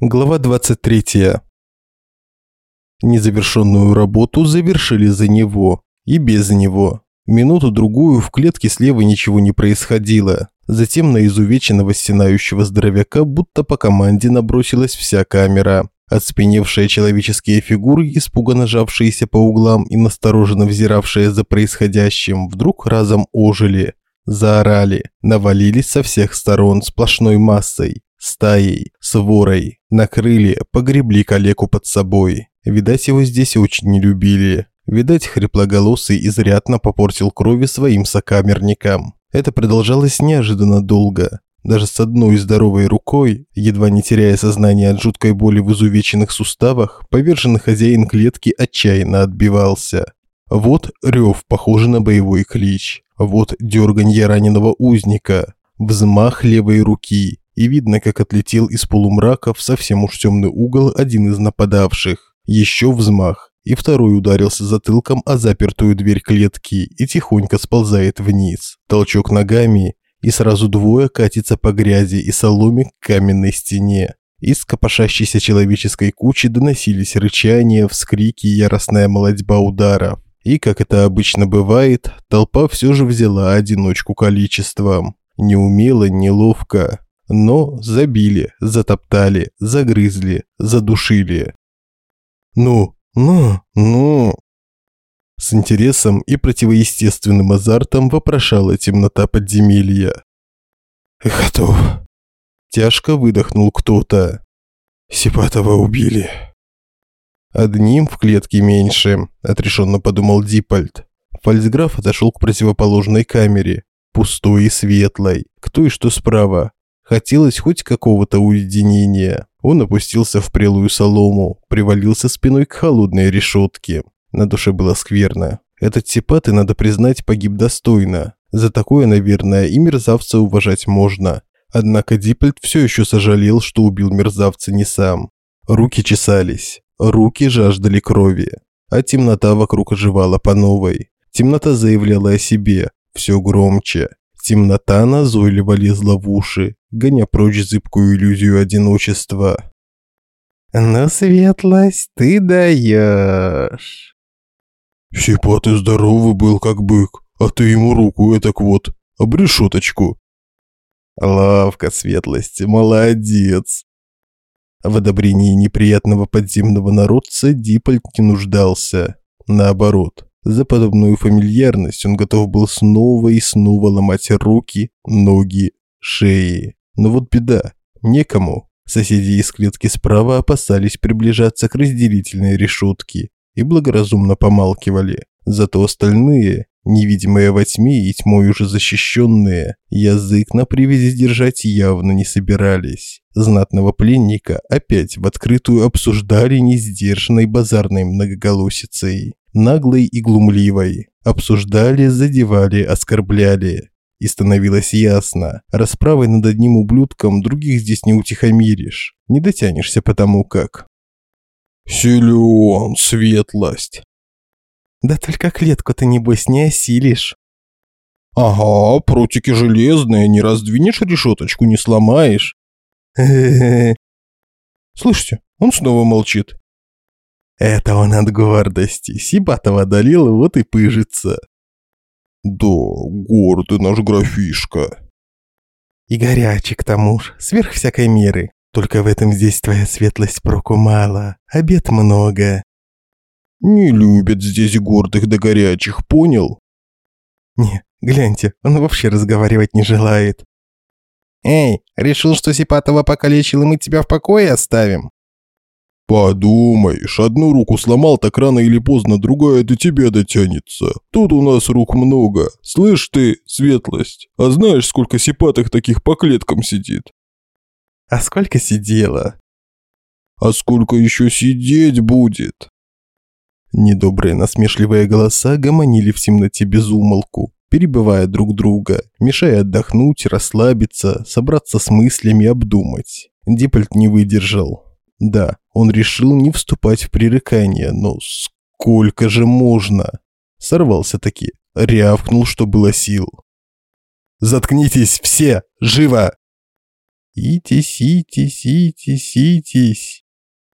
Глава 23. Незавершенную работу завершили за него и без него. Минуту-другую в клетке слева ничего не происходило. Затем на изувеченного стенающего здоровяка будто по команде набросилась вся камера. Оцепеневшие человеческие фигуры, испуганно жавшиеся по углам и настороженно взиравшие за происходящим, вдруг разом ожили. Заорали, навалились со всех сторон сплошной массой, стаей, сворой, накрыли, погребли калеку под собой. Видать, его здесь очень не любили. Видать, хриплоголосый изрядно попортил крови своим сокамерникам. Это продолжалось неожиданно долго. Даже с одной здоровой рукой, едва не теряя сознание от жуткой боли в изувеченных суставах, поверженный хозяин клетки отчаянно отбивался. Вот рев, похожий на боевой клич. Вот дерганье раненого узника. Взмах левой руки и видно, как отлетел из полумрака в совсем уж темный угол один из нападавших. Еще взмах, и второй ударился затылком о запертую дверь клетки и тихонько сползает вниз. Толчок ногами, и сразу двое катится по грязи и соломе к каменной стене. Из копошащейся человеческой кучи доносились рычания, вскрики и яростная молодьба ударов. И, как это обычно бывает, толпа все же взяла одиночку количеством. Неумело, неловко, но забили, затоптали, загрызли, задушили. Ну, ну, ну. С интересом и противоестественным азартом вопрошала темнота подземелья. «Готов». Тяжко выдохнул кто-то. «Сипатова убили». «Одним в клетке меньше», – отрешенно подумал Диппольд. Фальцграф отошел к противоположной камере, пустой и светлой, к той, что справа, Хотелось хоть какого-то уединения. Он опустился в прелую солому, привалился спиной к холодной решетке. На душе было скверно. Этот Типат, и надо признать, погиб достойно. За такое, наверное, и мерзавца уважать можно. Однако Диппельт все еще сожалел, что убил мерзавца не сам. Руки чесались, руки жаждали крови, а темнота вокруг оживала по новой. Темнота заявляла о себе, все громче. Темнота назойливо лезла в уши, гоня прочь зыбкую иллюзию одиночества. «Ну, светлость, ты даешь!» «Щепа, ты здоровый был, как бык, а ты ему руку этак вот, об решеточку». «Лавка, светлость, молодец!» В одобрении неприятного подземного народца Дипольт не нуждался. Наоборот, за подобную фамильярность он готов был снова и снова ломать руки, ноги, шеи. Но вот беда, некому. Соседи из клетки справа опасались приближаться к разделительной решетке и благоразумно помалкивали. Зато остальные, невидимые во тьме и тьмой уже защищенные, язык на привязи держать явно не собирались. Знатного пленника опять в открытую обсуждали несдержанной базарной многоголосицей наглой и глумливой. Обсуждали, задевали, оскорбляли. И становилось ясно, расправой над одним ублюдком других здесь не утихомиришь. Не дотянешься потому как. Силен, светлость. Да только клетку ты небось не осилишь. Ага, прутики железные, не раздвинешь решеточку, не сломаешь. Слышите, он снова молчит. Это он от гордости. Сибатова одолел, вот и пыжится. Да, гордый наш графишка. И горячий к тому ж, сверх всякой меры. Только в этом здесь твоя светлость проку мало, обед много. Не любят здесь гордых да горячих, понял? Не, гляньте, он вообще разговаривать не желает. Эй, решил, что Сипатова покалечил, и мы тебя в покое оставим? «Подумаешь, одну руку сломал, так рано или поздно другая до тебя дотянется. Тут у нас рук много. Слышь ты, светлость, а знаешь, сколько сипатых таких по клеткам сидит?» «А сколько сидела?» «А сколько еще сидеть будет?» Недобрые насмешливые голоса гомонили в темноте без умолку, перебивая друг друга, мешая отдохнуть, расслабиться, собраться с мыслями, обдумать. Диппольт не выдержал, да, он решил не вступать в пререкание, но сколько же можно? Сорвался таки, рявкнул, что было сил. «Заткнитесь все! Живо!» Итись, итись, итись, итись.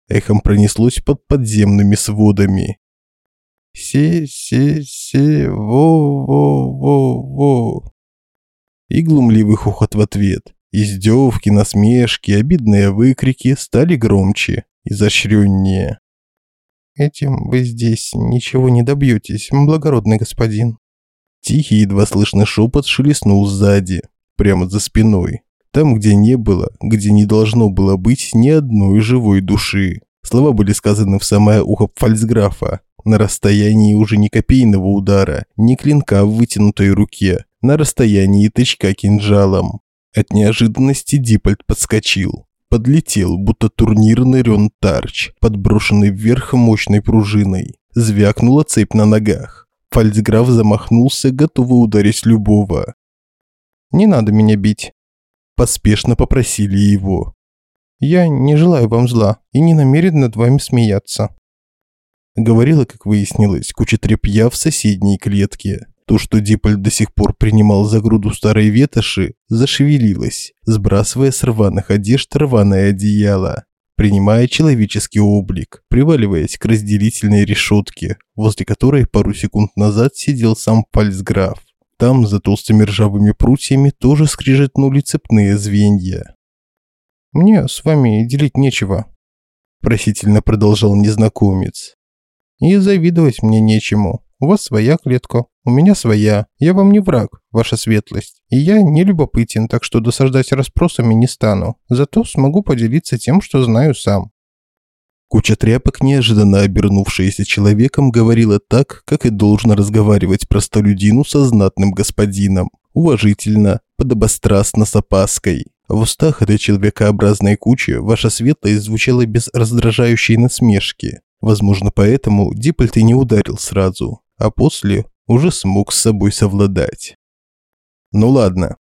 Эхом пронеслось под подземными сводами. Се-се-се-во-во-во-во. И глумливый хохот в ответ. Издевки, насмешки, обидные выкрики стали громче, изощреннее. «Этим вы здесь ничего не добьетесь, благородный господин». Тихий, едва слышный шепот шелестнул сзади, прямо за спиной. Там, где не было, где не должно было быть ни одной живой души. Слова были сказаны в самое ухо фальцграфа, на расстоянии уже не копейного удара, не клинка в вытянутой руке, на расстоянии тычка кинжалом. От неожиданности Диппольд подскочил. Подлетел, будто турнирный Рен Тарч, подброшенный вверх мощной пружиной. Звякнула цепь на ногах. Фальцграф замахнулся, готовый ударить любого. «Не надо меня бить», – поспешно попросили его. «Я не желаю вам зла и не намерен над вами смеяться». Говорила, как выяснилось, куча тряпья в соседней клетке. То, что Диполь до сих пор принимал за груду старой ветоши, зашевелилось, сбрасывая с рваных одежд рваное одеяло, принимая человеческий облик, приваливаясь к разделительной решетке, возле которой пару секунд назад сидел сам фальцграф. Там, за толстыми ржавыми прутьями, тоже скрижетнули цепные звенья. «Мне с вами делить нечего», – просительно продолжал незнакомец. «И завидовать мне нечему. У вас своя клетка, у меня своя. Я вам не враг, ваша светлость. И я не любопытен, так что досаждать расспросами не стану. Зато смогу поделиться тем, что знаю сам. Куча тряпок, неожиданно обернувшаяся человеком, говорила так, как и должно разговаривать простолюдину со знатным господином. Уважительно, подобострастно, с опаской. В устах этой человекообразной кучи ваша светлость звучала без раздражающей насмешки. Возможно, поэтому Диппольт и не ударил сразу а после уже смог с собой совладать. Ну ладно.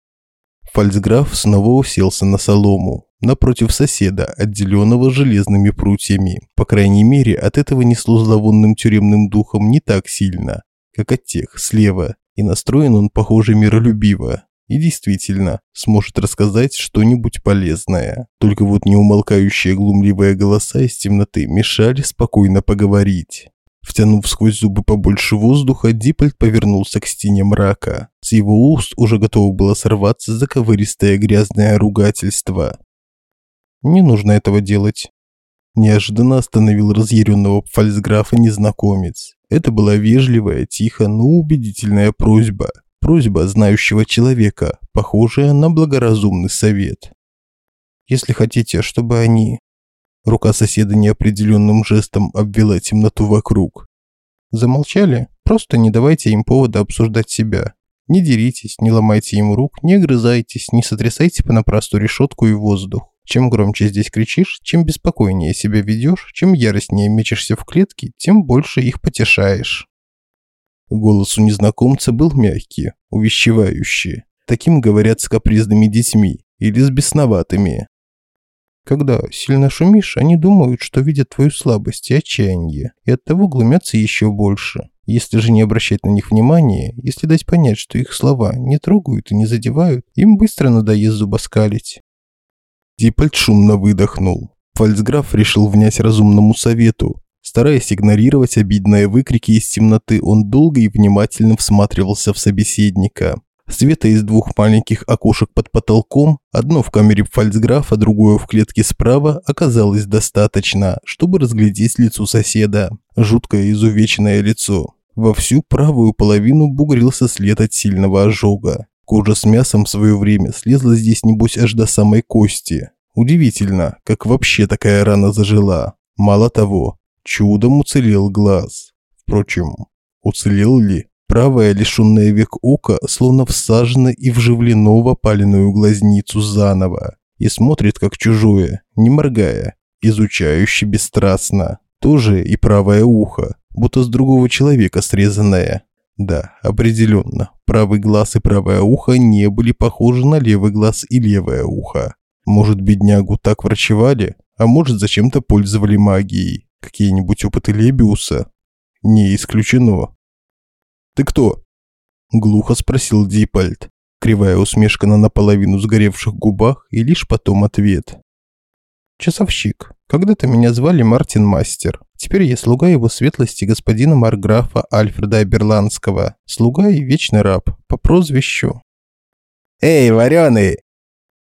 Фальцграф снова уселся на солому, напротив соседа, отделенного железными прутьями. По крайней мере, от этого несло зловонным тюремным духом не так сильно, как от тех слева, и настроен он, похоже, миролюбиво. И действительно, сможет рассказать что-нибудь полезное. Только вот неумолкающие глумливые голоса из темноты мешали спокойно поговорить. Втянув сквозь зубы побольше воздуха, Диппольд повернулся к стене мрака. С его уст уже готово было сорваться заковыристое грязное ругательство. «Не нужно этого делать», – неожиданно остановил разъяренного фальцграфа незнакомец. Это была вежливая, тихо, но убедительная просьба. Просьба знающего человека, похожая на благоразумный совет. «Если хотите, чтобы они Рука соседа неопределенным жестом обвела темноту вокруг. Замолчали? Просто не давайте им повода обсуждать себя. Не деритесь, не ломайте им рук, не огрызайтесь, не сотрясайте понапрасну решетку и воздух. Чем громче здесь кричишь, чем беспокойнее себя ведешь, чем яростнее мечешься в клетке, тем больше их потешаешь. Голос у незнакомца был мягкий, увещевающий. Таким говорят с капризными детьми или с бесноватыми. Когда сильно шумишь, они думают, что видят твою слабость и отчаяние, и оттого глумятся еще больше. Если же не обращать на них внимания, если дать понять, что их слова не трогают и не задевают, им быстро надоест зубоскалить. Диппольд шумно выдохнул. Фальцграф решил внять разумному совету. Стараясь игнорировать обидные выкрики из темноты, он долго и внимательно всматривался в собеседника. Света из двух маленьких окошек под потолком, одно в камере фальцграфа, другое в клетке справа, оказалось достаточно, чтобы разглядеть лицо соседа. Жуткое изувеченное лицо. Во всю правую половину бугрился след от сильного ожога. Кожа с мясом в свое время слезла здесь небось аж до самой кости. Удивительно, как вообще такая рана зажила. Мало того, чудом уцелел глаз. Впрочем, уцелел ли? Правое, лишенное век ока, словно всажено и вживлено в опаленную глазницу заново. И смотрит как чужое, не моргая, изучающе бесстрастно. Тоже и правое ухо, будто с другого человека срезанное. Да, определенно, правый глаз и правое ухо не были похожи на левый глаз и левое ухо. Может, беднягу так врачевали, а может, зачем-то пользовали магией. Какие-нибудь опыты Лебиуса? Не исключено. «Ты кто?» – глухо спросил Дипольд. Кривая усмешка на наполовину сгоревших губах и лишь потом ответ. Часовщик. Когда-то меня звали Мартин Мастер. Теперь я слуга его светлости господина Марграфа Альфреда Аберландского. Слуга и вечный раб. По прозвищу. «Эй, вареный!»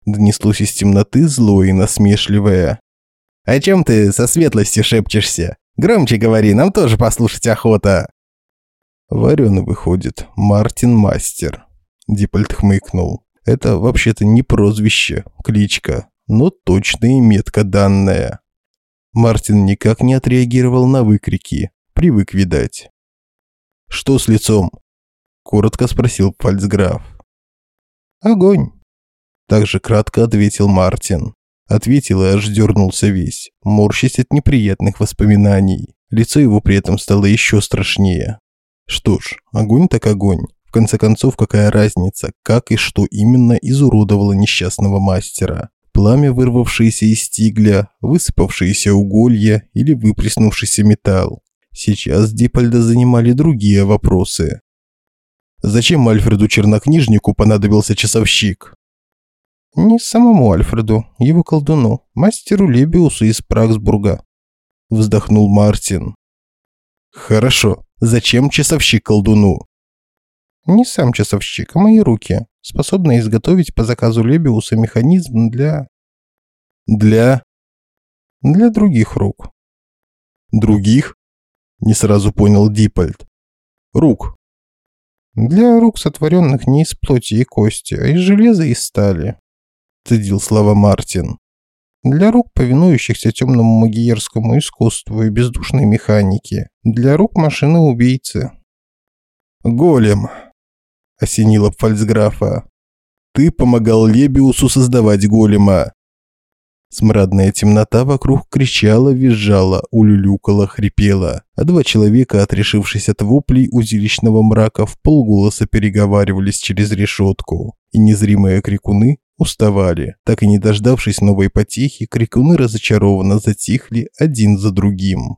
Донеслось из темноты злое и насмешливое. «О чем ты со светлостью шепчешься? Громче говори, нам тоже послушать охота!» Вареный выходит. Мартин Мастер. Диппольт хмыкнул. Это вообще-то не прозвище, кличка, но точная и метко данная. Мартин никак не отреагировал на выкрики. Привык, видать. «Что с лицом?» – коротко спросил Пальцграф. «Огонь!» – также кратко ответил Мартин. Ответил и аж дернулся весь, морщась от неприятных воспоминаний. Лицо его при этом стало еще страшнее. Что ж, огонь так огонь. В конце концов, какая разница, как и что именно изуродовало несчастного мастера? Пламя, вырвавшееся из стигля, высыпавшиеся уголья или выплеснувшийся металл. Сейчас Дипольда занимали другие вопросы. Зачем Альфреду Чернокнижнику понадобился часовщик? Не самому Альфреду, его колдуну, мастеру Лебиусу из Праксбурга. Вздохнул Мартин. Хорошо, зачем часовщик колдуну? Не сам часовщик, а мои руки, способные изготовить по заказу Лебиуса механизм для... Для... Для других рук. Других? Не сразу понял Диппольд. Рук. Для рук, сотворенных не из плоти и кости, а из железа и стали. Цедил слова Мартин. Для рук, повинующихся темному магиерскому искусству и бездушной механике. Для рук машины-убийцы. Голем, – осенило фальцграфа. «Ты помогал Лебиусу создавать голема». Смрадная темнота вокруг кричала, визжала, улюлюкала, хрипела, а два человека, отрешившись от воплей узилищного мрака, в полголоса переговаривались через решетку, и незримые крикуны уставали. Так и не дождавшись новой потехи, крикуны разочарованно затихли один за другим.